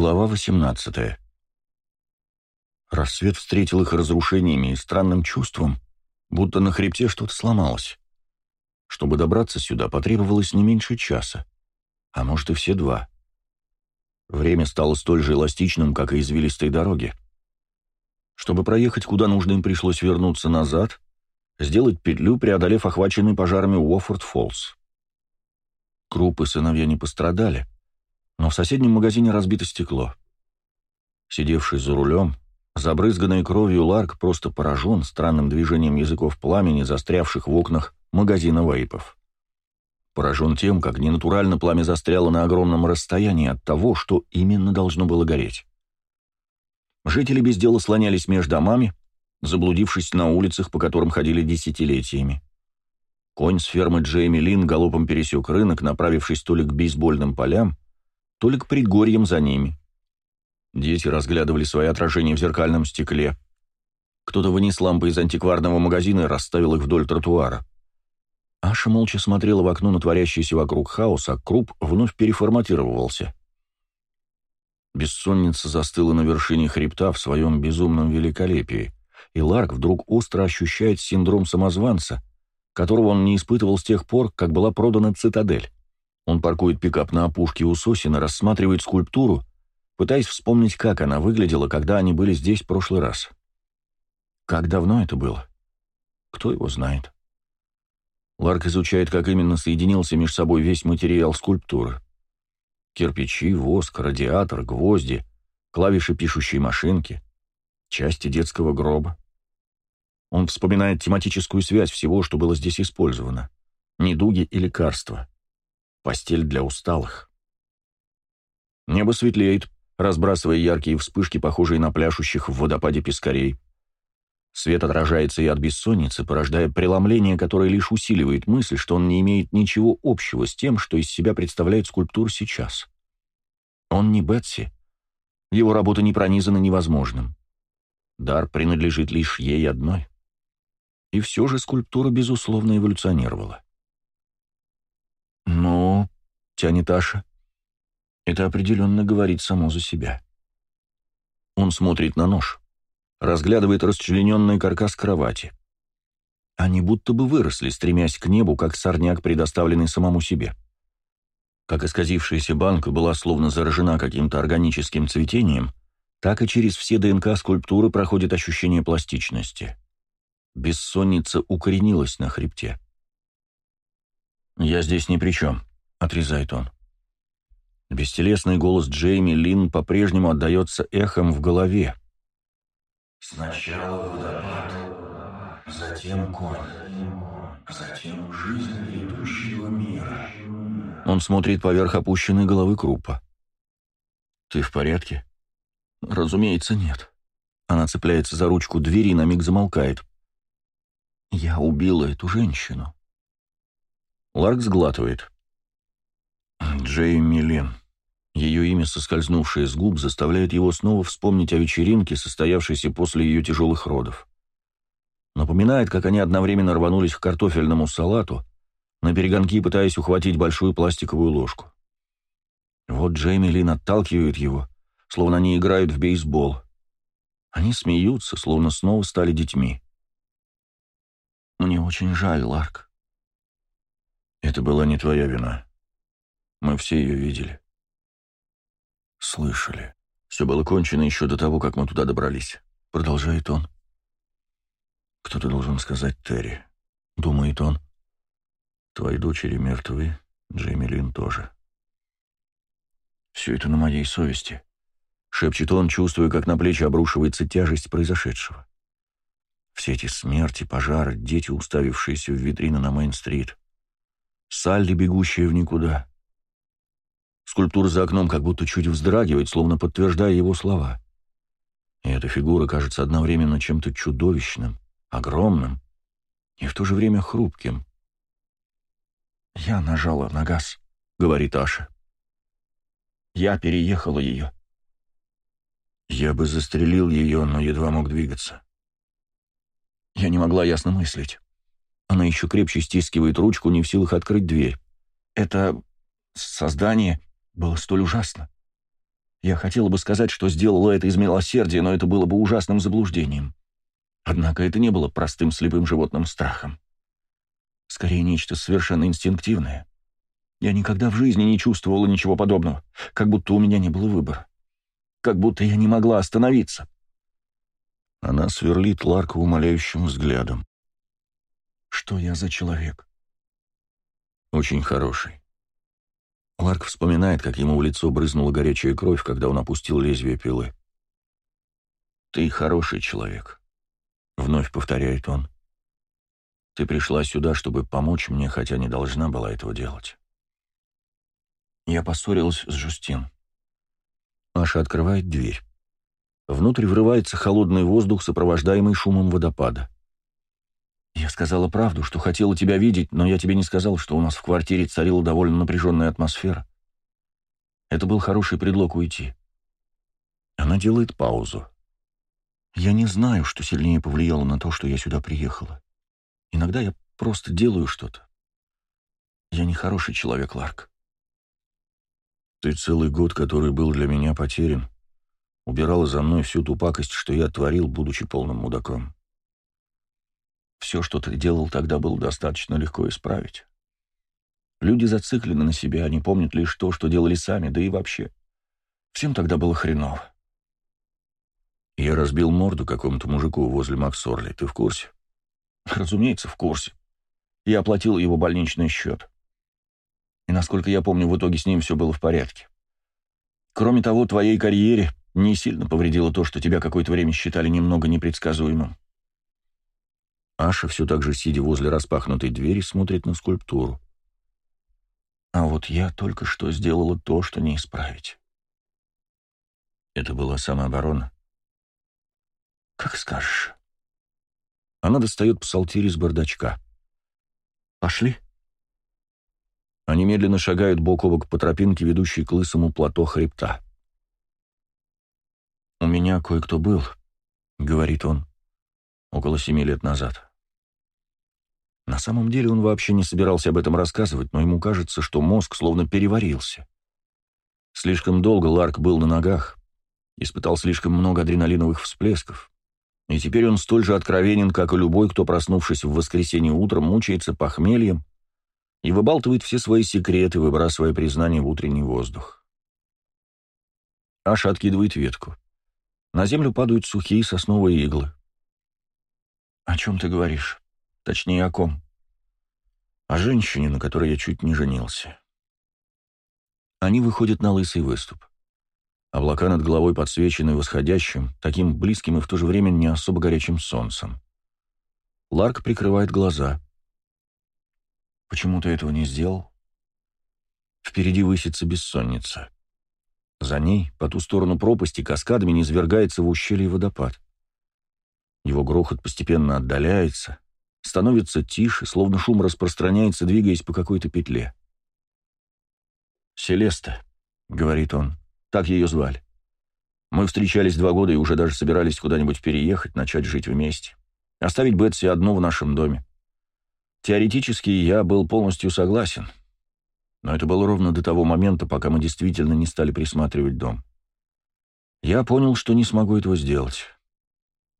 Глава 18 Рассвет встретил их разрушениями и странным чувством, будто на хребте что-то сломалось. Чтобы добраться сюда, потребовалось не меньше часа, а может и все два. Время стало столь же эластичным, как и извилистые дороги. Чтобы проехать куда нужно, им пришлось вернуться назад, сделать петлю, преодолев охваченный пожарами Уоффорд-Фоллс. Крупы сыновья не пострадали, но в соседнем магазине разбито стекло. Сидевший за рулем, забрызганный кровью Ларк просто поражен странным движением языков пламени, застрявших в окнах магазина вейпов. Поражен тем, как ненатурально пламя застряло на огромном расстоянии от того, что именно должно было гореть. Жители без дела слонялись между домами, заблудившись на улицах, по которым ходили десятилетиями. Конь с фермы Джейми Лин галопом пересек рынок, направившись то ли к бейсбольным полям, то ли к предгорьям за ними. Дети разглядывали свои отражения в зеркальном стекле. Кто-то вынес лампы из антикварного магазина и расставил их вдоль тротуара. Аша молча смотрела в окно на творящийся вокруг хаос, а Круп вновь переформатировался. Бессонница застыла на вершине хребта в своем безумном великолепии, и Ларк вдруг остро ощущает синдром самозванца, которого он не испытывал с тех пор, как была продана цитадель. Он паркует пикап на опушке у сосен рассматривает скульптуру, пытаясь вспомнить, как она выглядела, когда они были здесь в прошлый раз. Как давно это было? Кто его знает? Ларк изучает, как именно соединился между собой весь материал скульптуры. Кирпичи, воск, радиатор, гвозди, клавиши пишущей машинки, части детского гроба. Он вспоминает тематическую связь всего, что было здесь использовано. Недуги и лекарства. Постель для усталых. Небо светлеет, разбрасывая яркие вспышки, похожие на пляшущих в водопаде пескарей. Свет отражается и от бессонницы, порождая преломление, которое лишь усиливает мысль, что он не имеет ничего общего с тем, что из себя представляет скульптура сейчас. Он не Бетси. Его работа не пронизана невозможным. Дар принадлежит лишь ей одной. И все же скульптура, безусловно, эволюционировала. «Ну», — тянет Аша, — «это определенно говорит само за себя». Он смотрит на нож, разглядывает расчлененный каркас кровати. Они будто бы выросли, стремясь к небу, как сорняк, предоставленный самому себе. Как исказившаяся банка была словно заражена каким-то органическим цветением, так и через все ДНК скульптуры проходит ощущение пластичности. Бессонница укоренилась на хребте. «Я здесь ни при чем», — отрезает он. Бестелесный голос Джейми Лин по-прежнему отдается эхом в голове. «Сначала водопад, затем конь, затем жизнь ведущего мира». Он смотрит поверх опущенной головы Крупа. «Ты в порядке?» «Разумеется, нет». Она цепляется за ручку двери и на миг замолкает. «Я убила эту женщину». Ларк сглатывает. Джейми Лин. Ее имя, соскользнувшее с губ, заставляет его снова вспомнить о вечеринке, состоявшейся после ее тяжелых родов. Напоминает, как они одновременно рванулись к картофельному салату, на перегонки пытаясь ухватить большую пластиковую ложку. Вот Джейми Лин отталкивает его, словно они играют в бейсбол. Они смеются, словно снова стали детьми. «Мне очень жаль, Ларк», это была не твоя вина. Мы все ее видели. Слышали. Все было кончено еще до того, как мы туда добрались. Продолжает он. Кто-то должен сказать Терри. Думает он. Твои дочери мертвы, Джейми Лин тоже. Все это на моей совести. Шепчет он, чувствуя, как на плечи обрушивается тяжесть произошедшего. Все эти смерти, пожары, дети, уставившиеся в витрины на Мейн-стрит. Салли, бегущая в никуда. Скульптура за окном как будто чуть вздрагивает, словно подтверждая его слова. И эта фигура кажется одновременно чем-то чудовищным, огромным и в то же время хрупким. «Я нажала на газ», — говорит Аша. «Я переехала ее». Я бы застрелил ее, но едва мог двигаться. Я не могла ясно мыслить. Она еще крепче стискивает ручку, не в силах открыть дверь. Это создание было столь ужасно. Я хотела бы сказать, что сделала это из милосердия, но это было бы ужасным заблуждением. Однако это не было простым слепым животным страхом. Скорее, нечто совершенно инстинктивное. Я никогда в жизни не чувствовала ничего подобного, как будто у меня не было выбора. Как будто я не могла остановиться. Она сверлит Ларка умоляющим взглядом. Что я за человек? Очень хороший. Ларк вспоминает, как ему в лицо брызнула горячая кровь, когда он опустил лезвие пилы. «Ты хороший человек», — вновь повторяет он. «Ты пришла сюда, чтобы помочь мне, хотя не должна была этого делать». Я поссорилась с Жустин. Маша открывает дверь. Внутрь врывается холодный воздух, сопровождаемый шумом водопада. «Я сказала правду, что хотела тебя видеть, но я тебе не сказал, что у нас в квартире царила довольно напряженная атмосфера. Это был хороший предлог уйти». Она делает паузу. «Я не знаю, что сильнее повлияло на то, что я сюда приехала. Иногда я просто делаю что-то. Я не хороший человек, Ларк». «Ты целый год, который был для меня потерян, убирала за мной всю ту пакость, что я творил, будучи полным мудаком. Все, что ты делал тогда, было достаточно легко исправить. Люди зациклены на себе, они помнят лишь то, что делали сами, да и вообще. Всем тогда было хреново. Я разбил морду какому-то мужику возле Максорли, ты в курсе? Разумеется, в курсе. Я оплатил его больничный счет. И, насколько я помню, в итоге с ним все было в порядке. Кроме того, твоей карьере не сильно повредило то, что тебя какое-то время считали немного непредсказуемым. Аша, все так же сидя возле распахнутой двери, смотрит на скульптуру. А вот я только что сделала то, что не исправить. Это была самооборона. Как скажешь. Она достает псалтирь из бардачка. Пошли. Они медленно шагают бок о бок по тропинке, ведущей к лысому плато хребта. «У меня кое-кто был», — говорит он, — «около семи лет назад». На самом деле он вообще не собирался об этом рассказывать, но ему кажется, что мозг словно переварился. Слишком долго Ларк был на ногах, испытал слишком много адреналиновых всплесков, и теперь он столь же откровенен, как и любой, кто, проснувшись в воскресенье утром, мучается похмельем и выбалтывает все свои секреты, выбрасывая признание в утренний воздух. Аша откидывает ветку. На землю падают сухие сосновые иглы. «О чем ты говоришь?» Точнее, о ком? О женщине, на которой я чуть не женился. Они выходят на лысый выступ. Облака над головой подсвечены восходящим, таким близким и в то же время не особо горячим солнцем. Ларк прикрывает глаза. «Почему ты этого не сделал?» Впереди высится бессонница. За ней, по ту сторону пропасти, каскадами низвергается в ущелье водопад. Его грохот постепенно отдаляется, становится тише, словно шум распространяется, двигаясь по какой-то петле. «Селеста», — говорит он, — так ее звали. Мы встречались два года и уже даже собирались куда-нибудь переехать, начать жить вместе. Оставить Бетси одну в нашем доме. Теоретически я был полностью согласен. Но это было ровно до того момента, пока мы действительно не стали присматривать дом. Я понял, что не смогу этого сделать.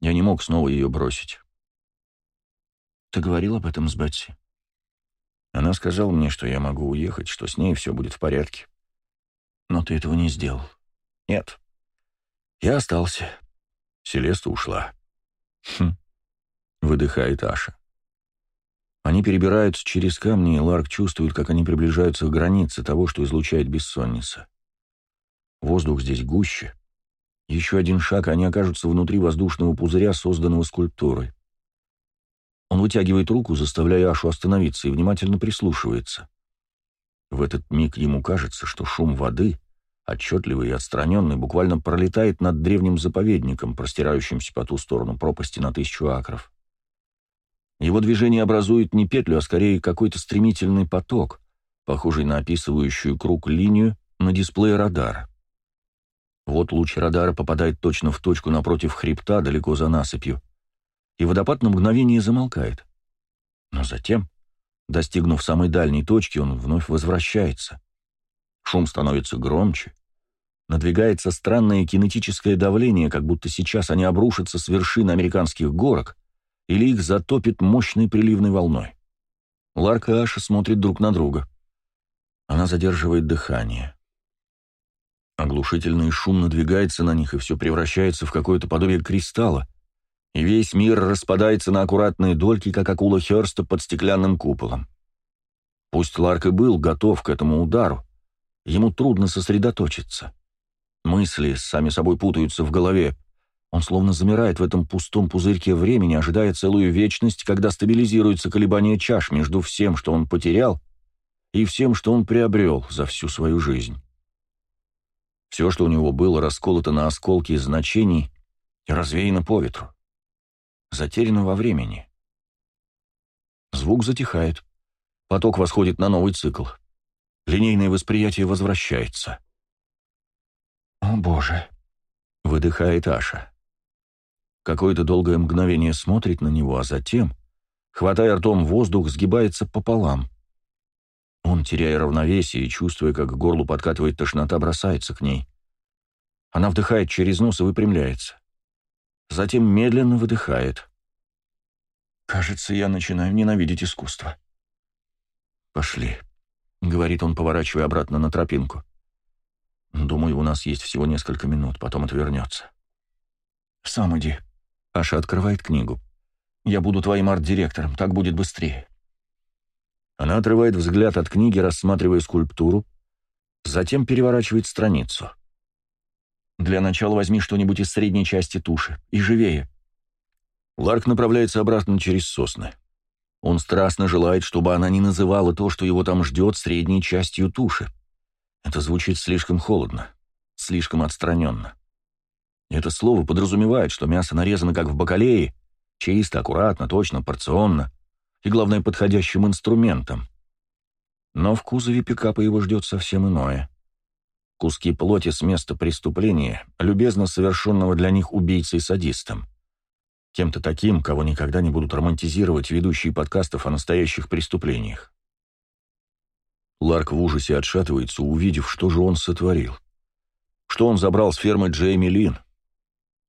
Я не мог снова ее бросить. Ты говорил об этом с Бетси? Она сказала мне, что я могу уехать, что с ней все будет в порядке. Но ты этого не сделал. Нет. Я остался. Селеста ушла. Хм. Выдыхает Аша. Они перебираются через камни, и Ларк чувствует, как они приближаются к границе того, что излучает бессонница. Воздух здесь гуще. Еще один шаг, и они окажутся внутри воздушного пузыря, созданного скульптурой. Он вытягивает руку, заставляя Ашу остановиться, и внимательно прислушивается. В этот миг ему кажется, что шум воды, отчетливый и отстраненный, буквально пролетает над древним заповедником, простирающимся по ту сторону пропасти на тысячу акров. Его движение образует не петлю, а скорее какой-то стремительный поток, похожий на описывающую круг линию на дисплее радара. Вот луч радара попадает точно в точку напротив хребта, далеко за насыпью, и водопад на мгновение замолкает. Но затем, достигнув самой дальней точки, он вновь возвращается. Шум становится громче. Надвигается странное кинетическое давление, как будто сейчас они обрушатся с вершины американских горок или их затопит мощной приливной волной. Ларк и Аша смотрят друг на друга. Она задерживает дыхание. Оглушительный шум надвигается на них, и все превращается в какое-то подобие кристалла, и весь мир распадается на аккуратные дольки, как акула Херста под стеклянным куполом. Пусть Ларк и был готов к этому удару, ему трудно сосредоточиться. Мысли сами собой путаются в голове. Он словно замирает в этом пустом пузырьке времени, ожидая целую вечность, когда стабилизируется колебание чаш между всем, что он потерял, и всем, что он приобрел за всю свою жизнь. Все, что у него было, расколото на осколки значений и развеяно по ветру. Затеряно во времени. Звук затихает. Поток восходит на новый цикл. Линейное восприятие возвращается. «О, Боже!» — выдыхает Аша. Какое-то долгое мгновение смотрит на него, а затем, хватая ртом воздух, сгибается пополам. Он, теряя равновесие и чувствуя, как к горлу подкатывает тошнота, бросается к ней. Она вдыхает через нос и выпрямляется. Затем медленно выдыхает. «Кажется, я начинаю ненавидеть искусство». «Пошли», — говорит он, поворачивая обратно на тропинку. Думаю, у нас есть всего несколько минут, потом отвернется. Сам иди. Аша открывает книгу. Я буду твоим арт-директором, так будет быстрее. Она отрывает взгляд от книги, рассматривая скульптуру, затем переворачивает страницу. Для начала возьми что-нибудь из средней части туши, и живее. Ларк направляется обратно через сосны. Он страстно желает, чтобы она не называла то, что его там ждет, средней частью туши. Это звучит слишком холодно, слишком отстраненно. Это слово подразумевает, что мясо нарезано как в бакалее, чисто, аккуратно, точно, порционно и, главное, подходящим инструментом. Но в кузове пикапа его ждет совсем иное. Куски плоти с места преступления, любезно совершенного для них убийцей-садистом. Кем-то таким, кого никогда не будут романтизировать ведущие подкастов о настоящих преступлениях. Ларк в ужасе отшатывается, увидев, что же он сотворил. Что он забрал с фермы Джейми Лин.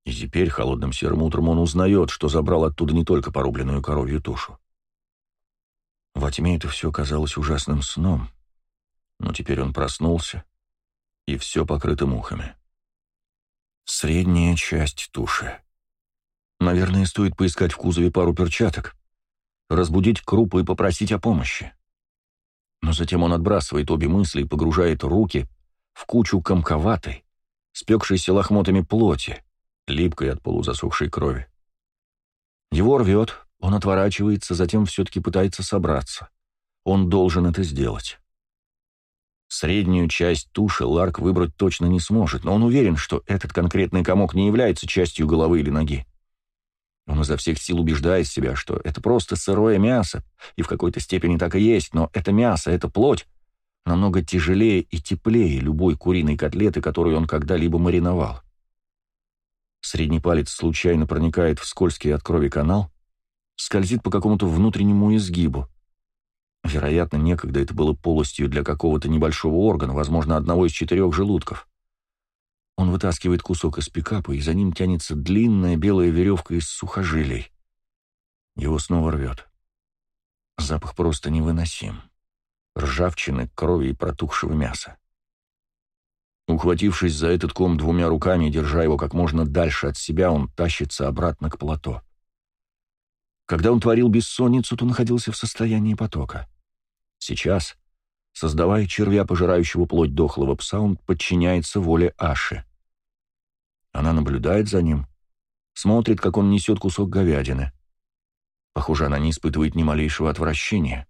И теперь, холодным серым утром, он узнает, что забрал оттуда не только порубленную коровью тушу. Во тьме это все казалось ужасным сном, но теперь он проснулся, и все покрыто мухами. Средняя часть туши. Наверное, стоит поискать в кузове пару перчаток, разбудить крупу и попросить о помощи. Но затем он отбрасывает обе мысли и погружает руки в кучу комковатой, спекшейся лохмотами плоти, липкой от полузасохшей крови. Его рвет, он отворачивается, затем все-таки пытается собраться. Он должен это сделать. Среднюю часть туши Ларк выбрать точно не сможет, но он уверен, что этот конкретный комок не является частью головы или ноги. Он изо всех сил убеждает себя, что это просто сырое мясо, и в какой-то степени так и есть, но это мясо, это плоть, намного тяжелее и теплее любой куриной котлеты, которую он когда-либо мариновал. Средний палец случайно проникает в скользкий от крови канал, скользит по какому-то внутреннему изгибу. Вероятно, некогда это было полостью для какого-то небольшого органа, возможно, одного из четырех желудков. Он вытаскивает кусок из пикапа, и за ним тянется длинная белая веревка из сухожилий. Его снова рвет. Запах просто невыносим. Ржавчины, крови и протухшего мяса. Ухватившись за этот ком двумя руками и держа его как можно дальше от себя, он тащится обратно к плато. Когда он творил бессонницу, то находился в состоянии потока. Сейчас, создавая червя, пожирающего плоть дохлого пса, он подчиняется воле Аши. Она наблюдает за ним, смотрит, как он несет кусок говядины. Похоже, она не испытывает ни малейшего отвращения.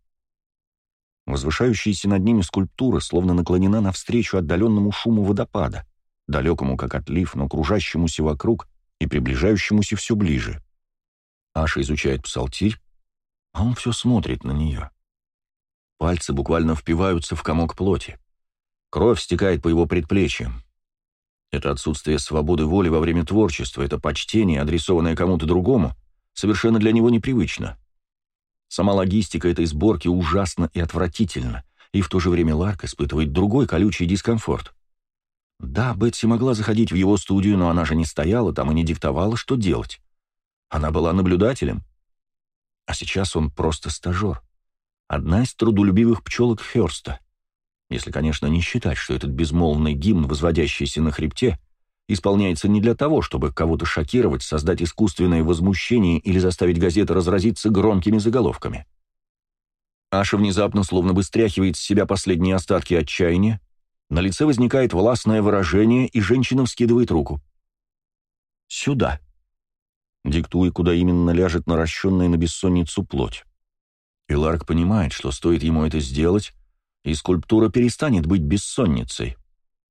Возвышающаяся над ними скульптура словно наклонена навстречу отдаленному шуму водопада, далекому как отлив, но кружащемуся вокруг и приближающемуся все ближе. Аша изучает псалтирь, а он все смотрит на нее. Пальцы буквально впиваются в комок плоти. Кровь стекает по его предплечьям. Это отсутствие свободы воли во время творчества, это почтение, адресованное кому-то другому, совершенно для него непривычно. Сама логистика этой сборки ужасна и отвратительна, и в то же время Ларк испытывает другой колючий дискомфорт. Да, Бетси могла заходить в его студию, но она же не стояла там и не диктовала, что делать. Она была наблюдателем. А сейчас он просто стажер. Одна из трудолюбивых пчелок Хёрста. Если, конечно, не считать, что этот безмолвный гимн, возводящийся на хребте, исполняется не для того, чтобы кого-то шокировать, создать искусственное возмущение или заставить газеты разразиться громкими заголовками. Аша внезапно словно бы стряхивает с себя последние остатки отчаяния, на лице возникает властное выражение, и женщина вскидывает руку. «Сюда», диктуя, куда именно ляжет наращенная на бессонницу плоть. И Ларк понимает, что стоит ему это сделать, и скульптура перестанет быть бессонницей,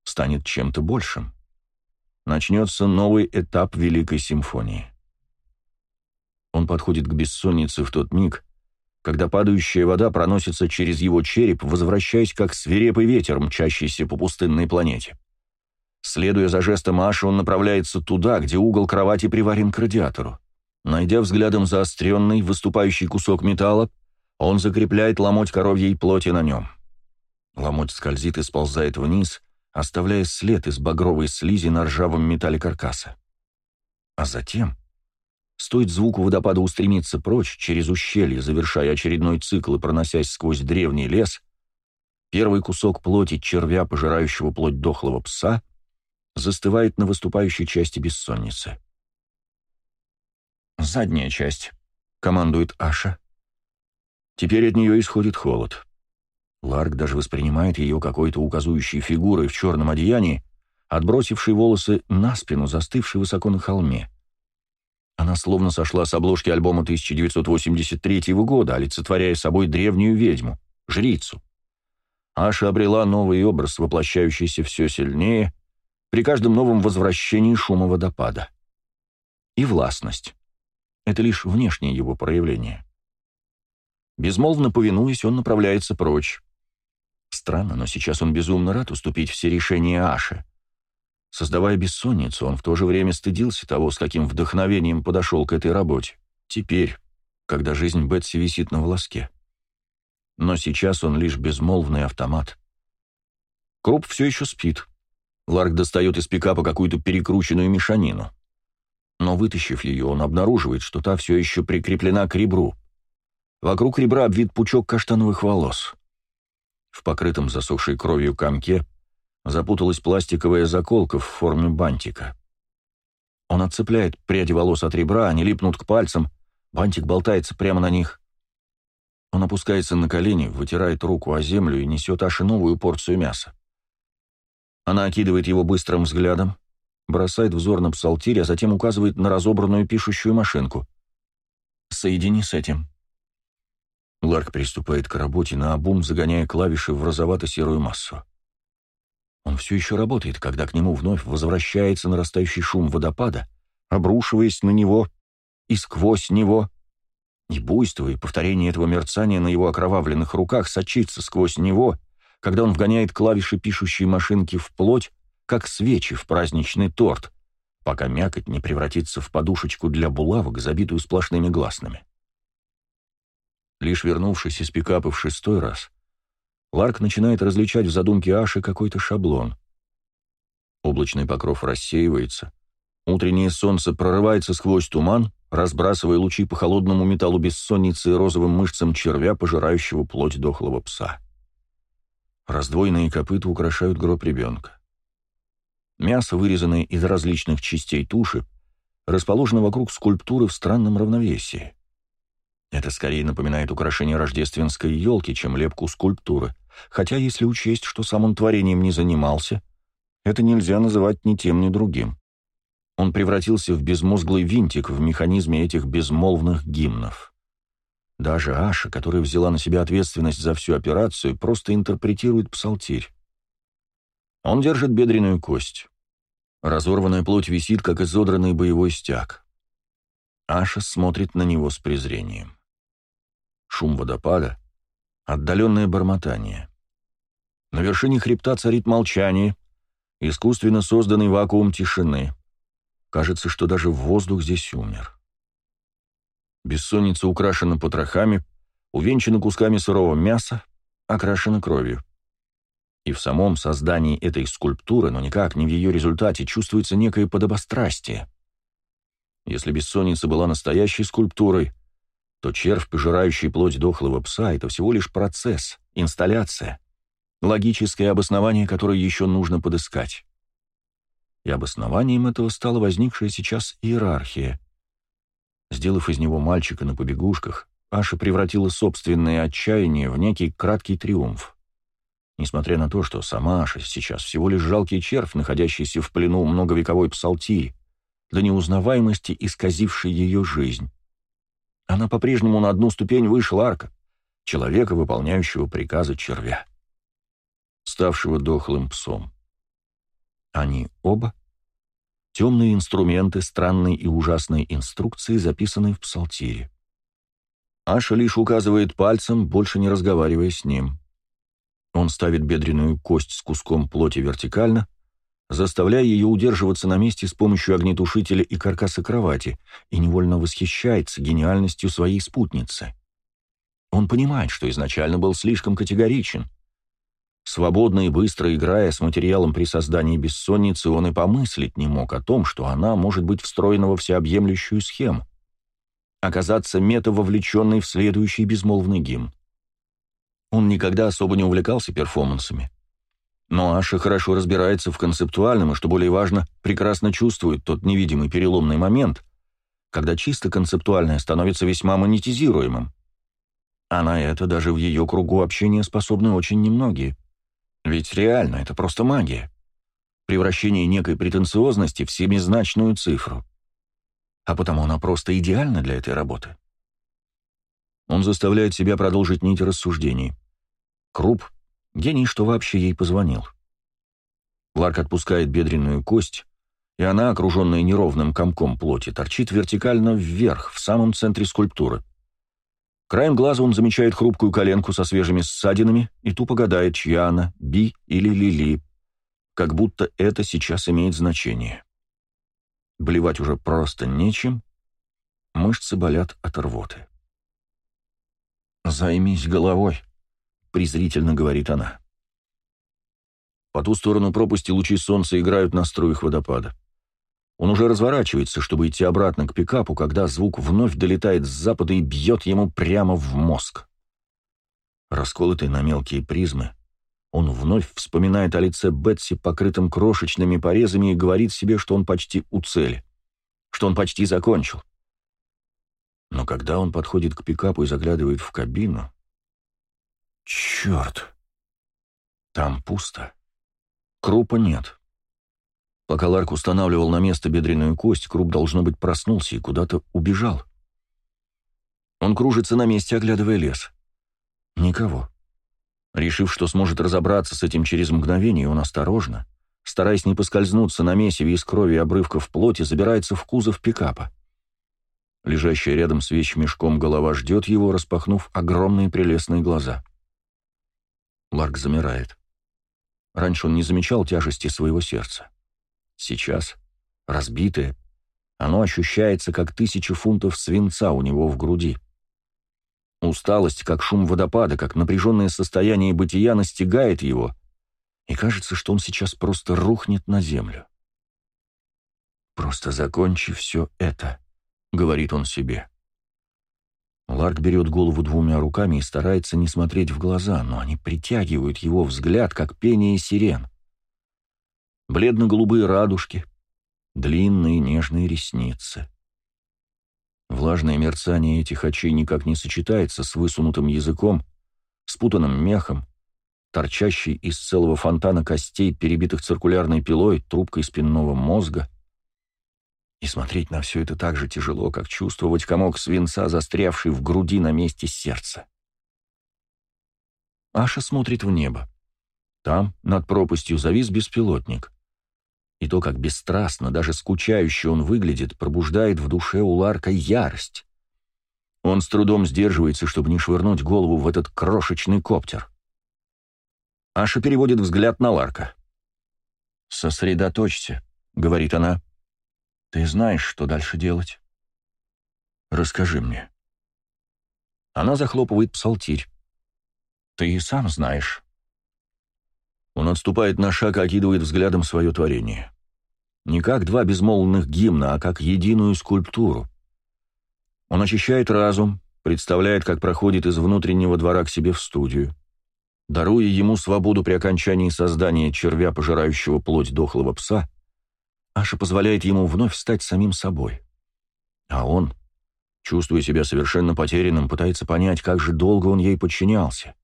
станет чем-то большим. Начнется новый этап Великой Симфонии. Он подходит к бессоннице в тот миг, когда падающая вода проносится через его череп, возвращаясь как свирепый ветер, мчащийся по пустынной планете. Следуя за жестом Аши, он направляется туда, где угол кровати приварен к радиатору. Найдя взглядом заостренный, выступающий кусок металла, он закрепляет ломоть коровьей плоти на нем. Ломоть скользит и сползает вниз, оставляя след из багровой слизи на ржавом металле каркаса. А затем, стоит звуку водопада устремиться прочь через ущелье, завершая очередной цикл и проносясь сквозь древний лес, первый кусок плоти червя, пожирающего плоть дохлого пса, застывает на выступающей части бессонницы. «Задняя часть», — командует Аша. Теперь от нее исходит холод. Ларк даже воспринимает ее какой-то указующей фигурой в черном одеянии, отбросившей волосы на спину, застывшей высоко на холме. Она словно сошла с обложки альбома 1983 года, олицетворяя собой древнюю ведьму, жрицу. Аша обрела новый образ, воплощающийся все сильнее, при каждом новом возвращении шума водопада. И властность. Это лишь внешнее его проявление. Безмолвно повинуясь, он направляется прочь. Странно, но сейчас он безумно рад уступить все решения Аши. Создавая бессонницу, он в то же время стыдился того, с каким вдохновением подошел к этой работе. Теперь, когда жизнь Бетси висит на волоске. Но сейчас он лишь безмолвный автомат. Круп все еще спит. Ларк достает из пикапа какую-то перекрученную мешанину. Но, вытащив ее, он обнаруживает, что та все еще прикреплена к ребру. Вокруг ребра обвит пучок каштановых волос. В покрытом засохшей кровью комке запуталась пластиковая заколка в форме бантика. Он отцепляет пряди волос от ребра, они липнут к пальцам, бантик болтается прямо на них. Он опускается на колени, вытирает руку о землю и несет Аше новую порцию мяса. Она окидывает его быстрым взглядом, бросает взор на псалтирь, а затем указывает на разобранную пишущую машинку. «Соедини с этим». Ларк приступает к работе на обум, загоняя клавиши в розовато-серую массу. Он все еще работает, когда к нему вновь возвращается нарастающий шум водопада, обрушиваясь на него и сквозь него. И буйство и повторение этого мерцания на его окровавленных руках сочится сквозь него, когда он вгоняет клавиши пишущей машинки в плоть, как свечи в праздничный торт, пока мякоть не превратится в подушечку для булавок, забитую сплошными гласными. Лишь вернувшись из пикапа в шестой раз, Ларк начинает различать в задумке Аши какой-то шаблон. Облачный покров рассеивается, утреннее солнце прорывается сквозь туман, разбрасывая лучи по холодному металлу бессонницы и розовым мышцам червя, пожирающего плоть дохлого пса. Раздвоенные копыта украшают гроб ребенка. Мясо, вырезанное из различных частей туши, расположено вокруг скульптуры в странном равновесии. Это скорее напоминает украшение рождественской елки, чем лепку скульптуры, хотя если учесть, что сам он творением не занимался, это нельзя называть ни тем, ни другим. Он превратился в безмозглый винтик в механизме этих безмолвных гимнов. Даже Аша, которая взяла на себя ответственность за всю операцию, просто интерпретирует псалтирь. Он держит бедренную кость. Разорванная плоть висит, как изодранный боевой стяг. Аша смотрит на него с презрением. Шум водопада, отдаленное бормотание. На вершине хребта царит молчание, искусственно созданный вакуум тишины. Кажется, что даже воздух здесь умер. Бессонница украшена потрохами, увенчана кусками сырого мяса, окрашена кровью. И в самом создании этой скульптуры, но никак не в ее результате, чувствуется некое подобострастие. Если бессонница была настоящей скульптурой, то червь, пожирающий плоть дохлого пса, это всего лишь процесс, инсталляция, логическое обоснование, которое еще нужно подыскать. И обоснованием этого стала возникшая сейчас иерархия. Сделав из него мальчика на побегушках, Аша превратила собственное отчаяние в некий краткий триумф. Несмотря на то, что сама Аша сейчас всего лишь жалкий червь, находящийся в плену многовековой псалтири, до неузнаваемости исказивший ее жизнь. Она по-прежнему на одну ступень выше Ларка, человека, выполняющего приказы червя, ставшего дохлым псом. Они оба — темные инструменты странной и ужасной инструкции, записанной в псалтире. Аша лишь указывает пальцем, больше не разговаривая с ним. Он ставит бедренную кость с куском плоти вертикально, заставляя ее удерживаться на месте с помощью огнетушителя и каркаса кровати, и невольно восхищается гениальностью своей спутницы. Он понимает, что изначально был слишком категоричен. Свободно и быстро играя с материалом при создании бессонницы, он и помыслить не мог о том, что она может быть встроена во всеобъемлющую схему, оказаться метавовлеченной в следующий безмолвный гимн. Он никогда особо не увлекался перформансами. Но Аша хорошо разбирается в концептуальном и, что более важно, прекрасно чувствует тот невидимый переломный момент, когда чисто концептуальное становится весьма монетизируемым. А на это даже в ее кругу общения способны очень немногие. Ведь реально это просто магия. Превращение некой претенциозности в семизначную цифру. А потому она просто идеальна для этой работы. Он заставляет себя продолжить нить рассуждений. Круп — гений, что вообще ей позвонил. Ларк отпускает бедренную кость, и она, окруженная неровным комком плоти, торчит вертикально вверх, в самом центре скульптуры. Краем глаза он замечает хрупкую коленку со свежими ссадинами и тупо гадает, чья она, Би или Лили, как будто это сейчас имеет значение. Блевать уже просто нечем, мышцы болят от рвоты. «Займись головой», — презрительно говорит она. По ту сторону пропасти лучи солнца играют на струях водопада. Он уже разворачивается, чтобы идти обратно к пикапу, когда звук вновь долетает с запада и бьет ему прямо в мозг. Расколотый на мелкие призмы, он вновь вспоминает о лице Бетси, покрытым крошечными порезами, и говорит себе, что он почти у цели, что он почти закончил. Но когда он подходит к пикапу и заглядывает в кабину... Черт! Там пусто. Крупа нет. Пока Ларк устанавливал на место бедренную кость, Круп, должно быть, проснулся и куда-то убежал. Он кружится на месте, оглядывая лес. Никого. Решив, что сможет разобраться с этим через мгновение, он осторожно, стараясь не поскользнуться на месиве из крови и обрывков плоти, забирается в кузов пикапа. Лежащая рядом с вещмешком голова ждет его, распахнув огромные прелестные глаза. Ларк замирает. Раньше он не замечал тяжести своего сердца. Сейчас, разбитое, оно ощущается, как тысяча фунтов свинца у него в груди. Усталость, как шум водопада, как напряженное состояние бытия настигает его, и кажется, что он сейчас просто рухнет на землю. «Просто закончи все это», — говорит он себе. Ларк берет голову двумя руками и старается не смотреть в глаза, но они притягивают его взгляд, как пение сирен. Бледно-голубые радужки, длинные нежные ресницы. Влажное мерцание этих очей никак не сочетается с высунутым языком, спутанным мехом, торчащей из целого фонтана костей, перебитых циркулярной пилой, трубкой спинного мозга — и смотреть на все это так же тяжело, как чувствовать комок свинца, застрявший в груди на месте сердца. Аша смотрит в небо. Там, над пропастью, завис беспилотник. И то, как бесстрастно, даже скучающе он выглядит, пробуждает в душе у Ларка ярость. Он с трудом сдерживается, чтобы не швырнуть голову в этот крошечный коптер. Аша переводит взгляд на Ларка. «Сосредоточься», — говорит она. Ты знаешь, что дальше делать? Расскажи мне. Она захлопывает псалтирь. Ты и сам знаешь. Он отступает на шаг и окидывает взглядом свое творение. Не как два безмолвных гимна, а как единую скульптуру. Он очищает разум, представляет, как проходит из внутреннего двора к себе в студию. Даруя ему свободу при окончании создания червя, пожирающего плоть дохлого пса, Аша позволяет ему вновь стать самим собой. А он, чувствуя себя совершенно потерянным, пытается понять, как же долго он ей подчинялся.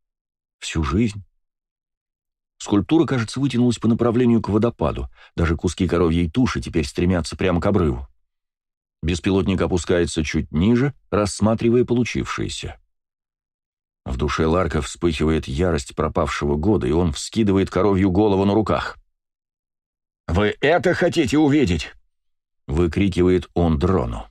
Всю жизнь. Скульптура, кажется, вытянулась по направлению к водопаду. Даже куски коровьей туши теперь стремятся прямо к обрыву. Беспилотник опускается чуть ниже, рассматривая получившееся. В душе Ларка вспыхивает ярость пропавшего года, и он вскидывает коровью голову на руках. «Вы это хотите увидеть?» — выкрикивает он дрону.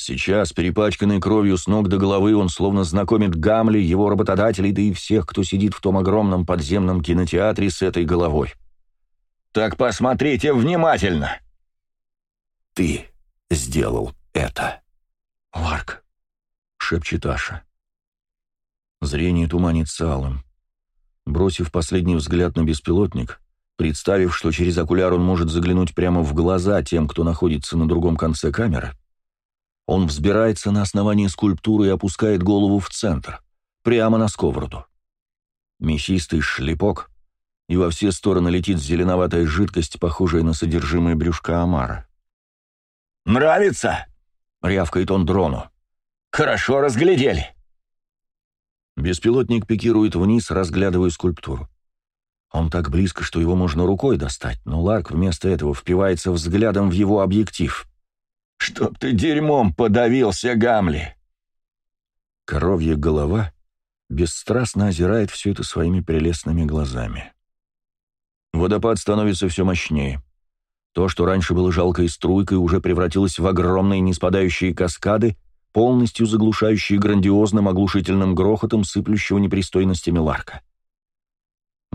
Сейчас, перепачканный кровью с ног до головы, он словно знакомит Гамли, его работодателей, да и всех, кто сидит в том огромном подземном кинотеатре с этой головой. «Так посмотрите внимательно!» «Ты сделал это!» Ларк, шепчет Аша. Зрение туманится алым. Бросив последний взгляд на беспилотник, представив, что через окуляр он может заглянуть прямо в глаза тем, кто находится на другом конце камеры, он взбирается на основании скульптуры и опускает голову в центр, прямо на сковороду. Мясистый шлепок, и во все стороны летит зеленоватая жидкость, похожая на содержимое брюшка омара. «Нравится?» — рявкает он дрону. «Хорошо разглядели». Беспилотник пикирует вниз, разглядывая скульптуру. Он так близко, что его можно рукой достать, но Ларк вместо этого впивается взглядом в его объектив. «Чтоб ты дерьмом подавился, Гамли!» Коровья голова бесстрастно озирает все это своими прелестными глазами. Водопад становится все мощнее. То, что раньше было жалкой струйкой, уже превратилось в огромные неспадающие каскады, полностью заглушающие грандиозным оглушительным грохотом сыплющего непристойностями Ларка.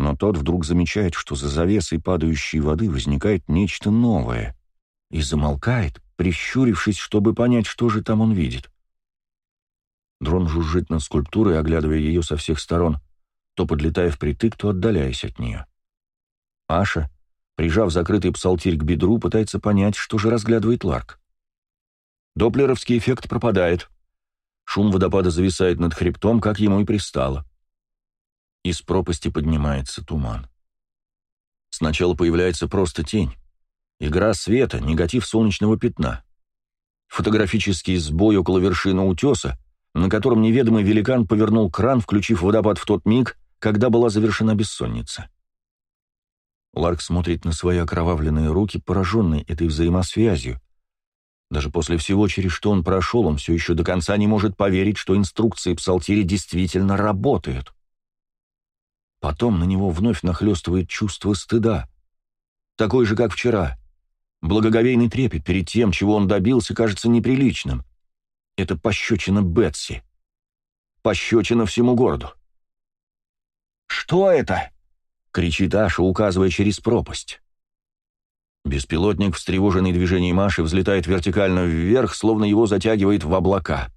Но тот вдруг замечает, что за завесой падающей воды возникает нечто новое, и замолкает, прищурившись, чтобы понять, что же там он видит. Дрон жужжит над скульптурой, оглядывая ее со всех сторон, то подлетая впритык, то отдаляясь от нее. Аша, прижав закрытый псалтирь к бедру, пытается понять, что же разглядывает Ларк. Доплеровский эффект пропадает. Шум водопада зависает над хребтом, как ему и пристало. Из пропасти поднимается туман. Сначала появляется просто тень. Игра света, негатив солнечного пятна. Фотографический сбой около вершины утеса, на котором неведомый великан повернул кран, включив водопад в тот миг, когда была завершена бессонница. Ларк смотрит на свои окровавленные руки, пораженный этой взаимосвязью. Даже после всего, через что он прошел, он все еще до конца не может поверить, что инструкции псалтири действительно работают. Потом на него вновь нахлестывает чувство стыда. Такой же, как вчера. Благоговейный трепет перед тем, чего он добился, кажется неприличным. Это пощечина Бетси. Пощечина всему городу. «Что это?» — кричит Аша, указывая через пропасть. Беспилотник, встревоженный движением Маши, взлетает вертикально вверх, словно его затягивает в облака.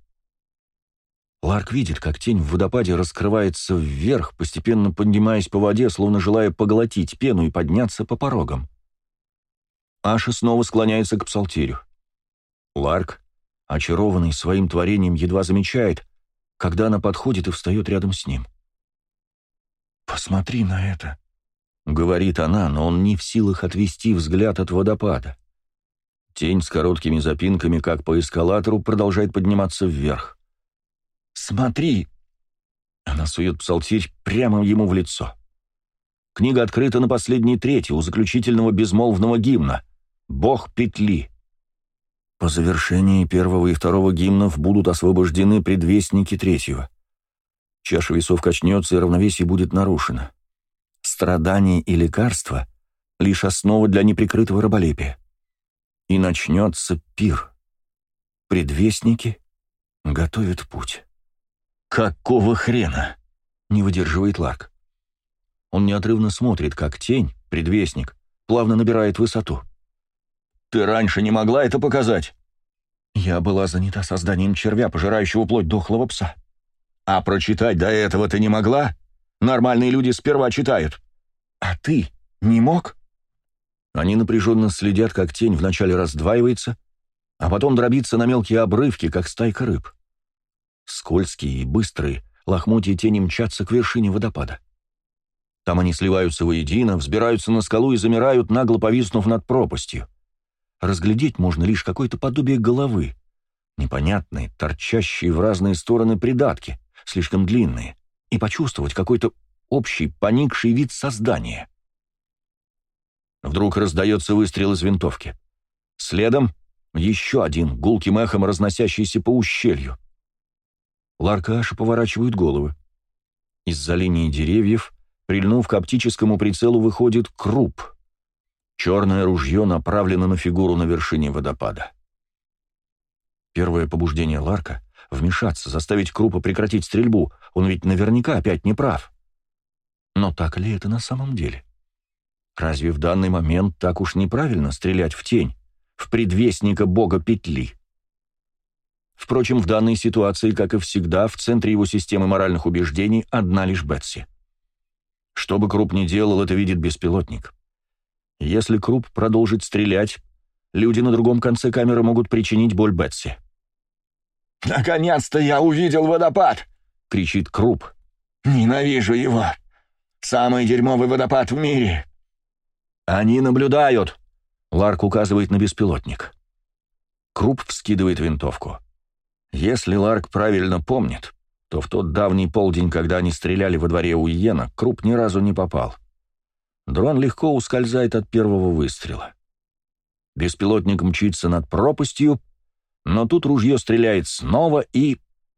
Ларк видит, как тень в водопаде раскрывается вверх, постепенно поднимаясь по воде, словно желая поглотить пену и подняться по порогам. Аша снова склоняется к псалтирю. Ларк, очарованный своим творением, едва замечает, когда она подходит и встает рядом с ним. «Посмотри на это», — говорит она, но он не в силах отвести взгляд от водопада. Тень с короткими запинками, как по эскалатору, продолжает подниматься вверх. «Смотри!» Она сует псалтирь прямо ему в лицо. Книга открыта на последней трети у заключительного безмолвного гимна — Бог петли. По завершении первого и второго гимнов будут освобождены предвестники третьего. Чаша весов качнется, и равновесие будет нарушено. Страдание и лекарство — лишь основа для неприкрытого раболепия. И начнется пир. Предвестники готовят путь. «Какого хрена?» — не выдерживает Ларк. Он неотрывно смотрит, как тень, предвестник, плавно набирает высоту. Ты раньше не могла это показать?» Я была занята созданием червя, пожирающего плоть дохлого пса. «А прочитать до этого ты не могла? Нормальные люди сперва читают». А ты не мог?» Они напряженно следят, как тень вначале раздваивается, а потом дробится на мелкие обрывки, как стайка рыб. Скользкие и быстрые, лохмотья тени мчатся к вершине водопада. Там они сливаются воедино, взбираются на скалу и замирают, нагло повиснув над пропастью. Разглядеть можно лишь какое-то подобие головы. Непонятные, торчащие в разные стороны придатки, слишком длинные, и почувствовать какой-то общий, поникший вид создания. Вдруг раздается выстрел из винтовки. Следом еще один, гулким эхом разносящийся по ущелью. Ларкаши поворачивают головы. Из-за линии деревьев Прильнув к оптическому прицелу, выходит круп. Черное ружье направлено на фигуру на вершине водопада. Первое побуждение Ларка — вмешаться, заставить Крупа прекратить стрельбу. Он ведь наверняка опять не прав. Но так ли это на самом деле? Разве в данный момент так уж неправильно стрелять в тень, в предвестника бога петли? Впрочем, в данной ситуации, как и всегда, в центре его системы моральных убеждений одна лишь Бетси. Что бы Круп ни делал, это видит беспилотник. Если Круп продолжит стрелять, люди на другом конце камеры могут причинить боль Бетси. «Наконец-то я увидел водопад!» — кричит Круп. «Ненавижу его! Самый дерьмовый водопад в мире!» «Они наблюдают!» — Ларк указывает на беспилотник. Круп вскидывает винтовку. Если Ларк правильно помнит, то в тот давний полдень, когда они стреляли во дворе у Иена, Круп ни разу не попал. Дрон легко ускользает от первого выстрела. Беспилотник мчится над пропастью, но тут ружье стреляет снова и...